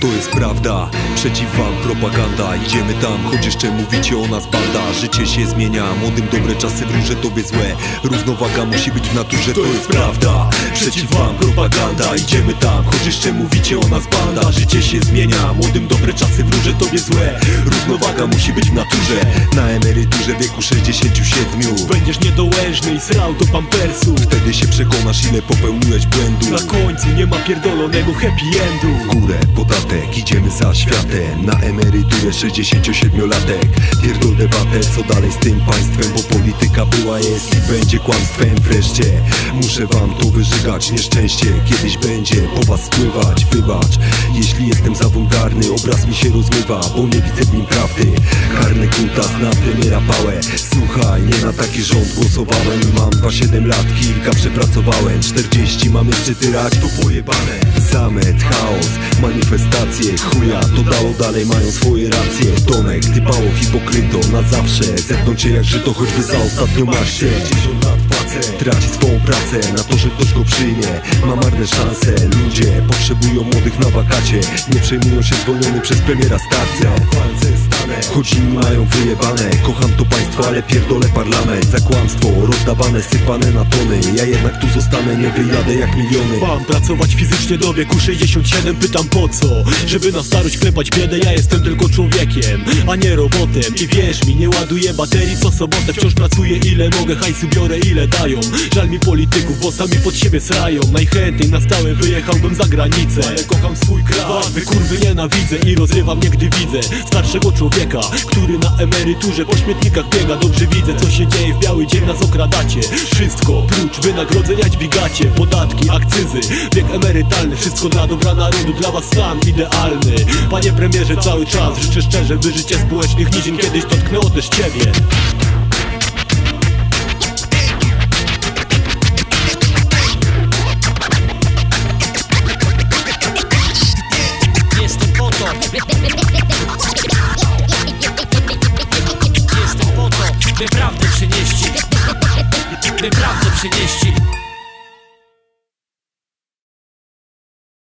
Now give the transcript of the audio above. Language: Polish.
to jest prawda. Przeciw wam propaganda. Idziemy tam, choć jeszcze mówicie o nas banda. Życie się zmienia, młodym dobre czasy wróże tobie złe. Równowaga musi być w naturze, to jest prawda Przeciw wam propaganda. Idziemy tam, choć jeszcze mówicie o nas banda. Życie się zmienia, młodym dobre czasy wróże tobie złe. Równowaga musi być w naturze. Na emeryturze wieku 67 Będziesz niedołężny i srał do pampersu Wtedy się przekonasz ile popełniłeś błędu. Na końcu nie ma pierdolonego happy endu. Górę, podatek, idziemy za światem. Na emeryturę 67-latek Pierdol debatę, co dalej z tym państwem Bo polityka była, jest i będzie kłamstwem. Wreszcie muszę wam to wyżygać Nieszczęście kiedyś będzie po was spływać. Wybacz, jeśli jestem za wulgarny Obraz mi się rozmywa, bo nie widzę w nim prawdy. Karny kutas na premiera pałę. Słuchaj, nie na taki rząd głosowałem. Mam 2-7 lat, kilka przepracowałem. 40 mam jeszcze tyrać, to pojebane Zamęt, chaos, manifestacje Chuja, to dało dalej, mają swoje racje. Tomek, typało hipokryto na zawsze. Zepną cię jak żyto, choćby za ostatnią akcję 60 lat facet traci swą pracę Na to, że ktoś go przyjmie, ma marne szanse. Ludzie potrzebują młodych na wakacie. Nie przejmują się zwolniony przez premiera starce. Choć inni mają wyjebane. Kocham to państwo, ale pierdolę parlament Za kłamstwo. Rozdawane, sypane na tony. Ja jednak tu zostanę, nie wyjadę jak miliony. Mam pracować fizycznie do wieku 67 Pytam po co? Żeby na starość klepać biedę. Ja jestem tylko człowiekiem, a nie robotem. I wierz mi, nie ładuję baterii co sobotę. Wciąż pracuję ile mogę, hajsu biorę ile dają. Żal mi polityków, bo sami pod siebie srają. Najchętniej na stałe wyjechałbym za granicę. Ale kocham swój kraj Wy kurwy nienawidzę i rozrywa mnie gdy widzę Starszego człowieka, który na emeryturze po śmietnikach biega Dobrze widzę co się dzieje w biały dzień nas okradacie. Wszystko prócz wynagrodzenia dźwigacie. Podatki, akcyzy, wiek emerytalny Wszystko dla dobra narodu, dla was stan idealny. Panie premierze cały czas życzę szczerze By życie społecznych nizin kiedyś dotknęło też ciebie deste